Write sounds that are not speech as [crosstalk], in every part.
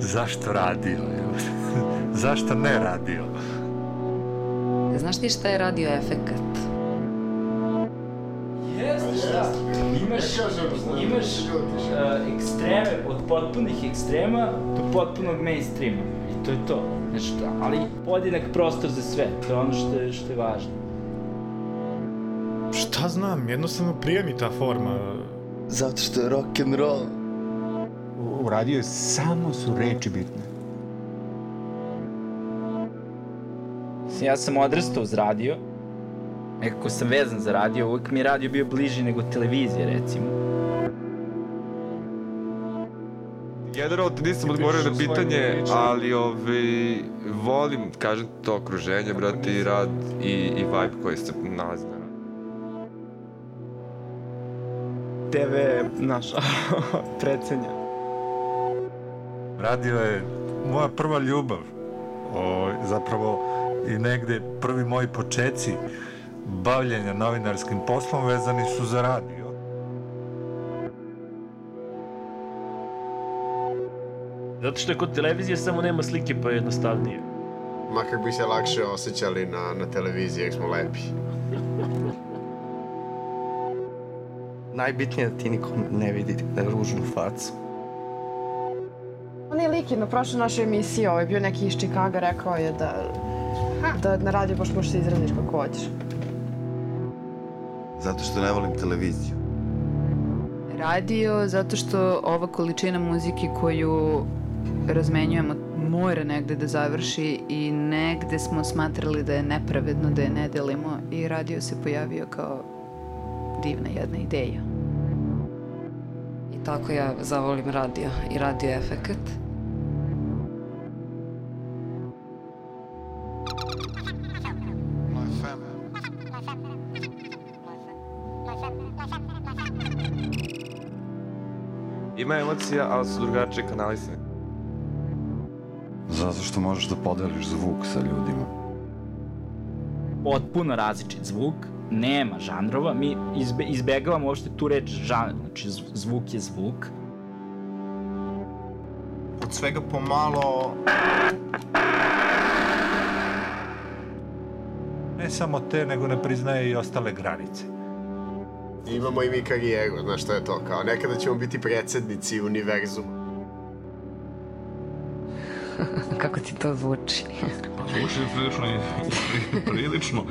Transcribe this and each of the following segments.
zašto radio? [laughs] zašto ne radio? Znaš ti šta je radio efekat? Jeste, šta? Imaš, imaš uh, ekstreme, od potpunih ekstrema do potpunog mainstreama. I to je to. Znači, ali podjednak prostor za sve. To je ono što je, što je važno. Šta znam, jednostavno prije mi ta forma. Zato što je rock and roll. U radio samo su reči bitne. Ja sam odrastao uz radio. Nekako sam vezan za radio. Uvijek mi je radio bio bliži nego televizija, recimo. Generalno ti nisam odgovorio na pitanje, ali ovaj, volim, kažem, to okruženje, brate, i rad i, i vibe koji se nalazi na radu. TV naša [laughs] predsenja. Radio je moja prva ljubav. O, zapravo i negde prvi moji počeci bavljenja novinarskim poslom vezani su za radio. Zato što je kod televizije samo nema slike pa je jednostavnije. Makar bi se lakše osjećali na, na televiziji, jak smo lepi. Najbitnije je da ti nikom ne vidi ružnu facu. On je lik na prošloj našoj emisiji, ovaj bio neki iz Čikaga, rekao je da, da na radio baš možeš se izraziš kako hoćeš. Zato što ne volim televiziju. Radio zato što ova količina muzike koju razmenjujemo mora negde da završi i negde smo smatrali da je nepravedno da je ne delimo i radio se pojavio kao divna jedna ideja. Tako ja zavolim radio i radio efekat. Ima emocija, ali su drugačije kanalisane. Zato što možeš da podeliš zvuk sa ljudima. Potpuno različit zvuk, nema žanrova, mi izbe, izbegavamo uopšte tu reč žanr, znači zv- zvuk je zvuk. Od svega pomalo... Ne samo te, nego ne priznaje i ostale granice. Imamo i mi karijeru, znaš šta je to, kao nekada ćemo biti predsednici univerzuma. [laughs] Kako ti to zvuči? Zvuči prilično, i- prilično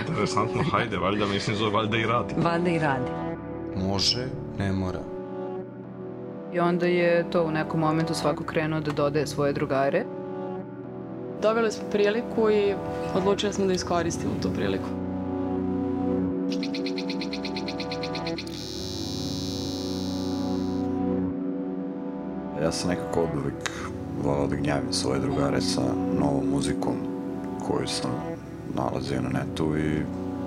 interesantno, hajde, valjda mislim zove, valjda i radi. Valjda i radi. Može, ne mora. I onda je to u nekom momentu svako krenuo da dodaje svoje drugare. Dobili smo priliku i odlučili smo da iskoristimo tu priliku. Ja sam nekako od uvek volao da gnjavim svoje drugare sa novom muzikom koju sam nalazio na netu i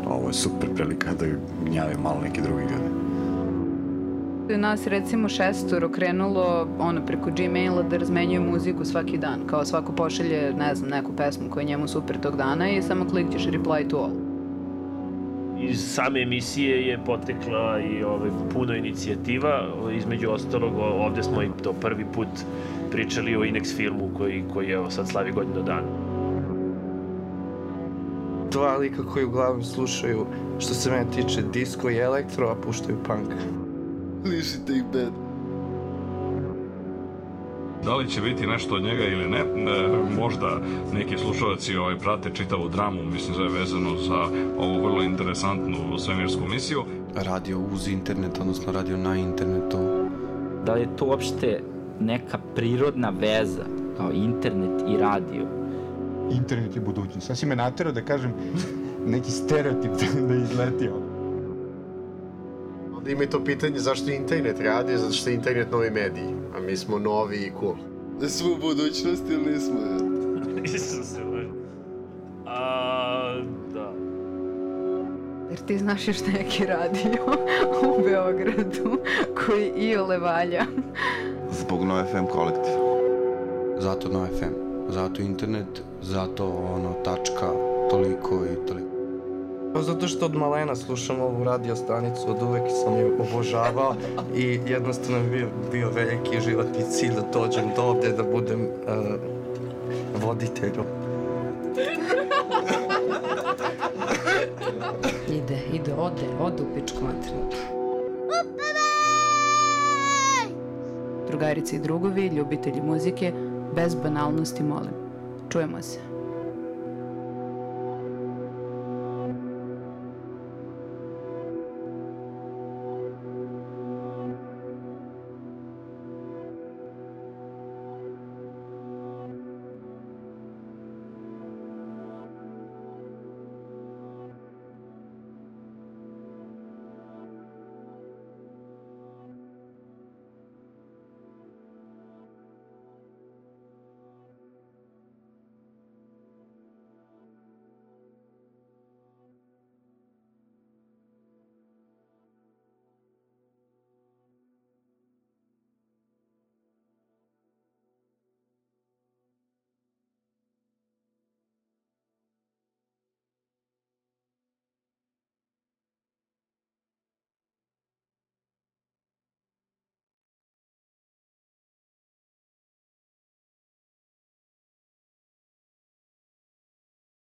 ovo je super prilika da gnjavim malo neki drugi ljudi. Nas recimo šestoro krenulo ono preko Gmaila da razmenjuje muziku svaki dan. Kao svako pošalje, ne znam, neku pesmu koja je njemu super tog dana i samo klikćeš reply to all. Iz same emisije je potekla i ovaj, puno inicijativa, između ostalog ovde smo i to prvi put pričali o Inex filmu koji, koji evo sad slavi godinu dana. Dva lika koji uglavnom slušaju, što se mene tiče, disco i elektro, a puštaju punk. Lišite ih bed. Da li će biti nešto od njega ili ne, e, možda neki slušalci ovaj, prate čitavu dramu, mislim da je vezano za ovu vrlo interesantnu svemirsku misiju. Radio uz internet, odnosno radio na internetu. Da li je to uopšte neka prirodna veza kao internet i radio? Internet je budućnost. Sad si me naterao da kažem neki stereotip da, da izletio. Onda ima i to pitanje zašto internet radi, zato što je internet novi mediji, a mi smo novi i cool. Da smo u budućnosti ili nismo? [laughs] Isuse, Bože. A, da. Jer ti znaš još neki radio [laughs] u Beogradu koji i ole valja. Zbog No FM kolektiva. Zato No FM. Zato internet, zato ono tačka toliko i toliko. Pa zato što od malena slušam ovu radio stanicu, od uvek sam je obožavao i jednostavno je bio, bio veliki životni cilj da dođem do ovde, da budem uh, voditelj. [laughs] Ide, ide, ode, ode u pičku materinu. Drugarice i drugovi, ljubitelji muzike, bez banalnosti molim. Čujemo se.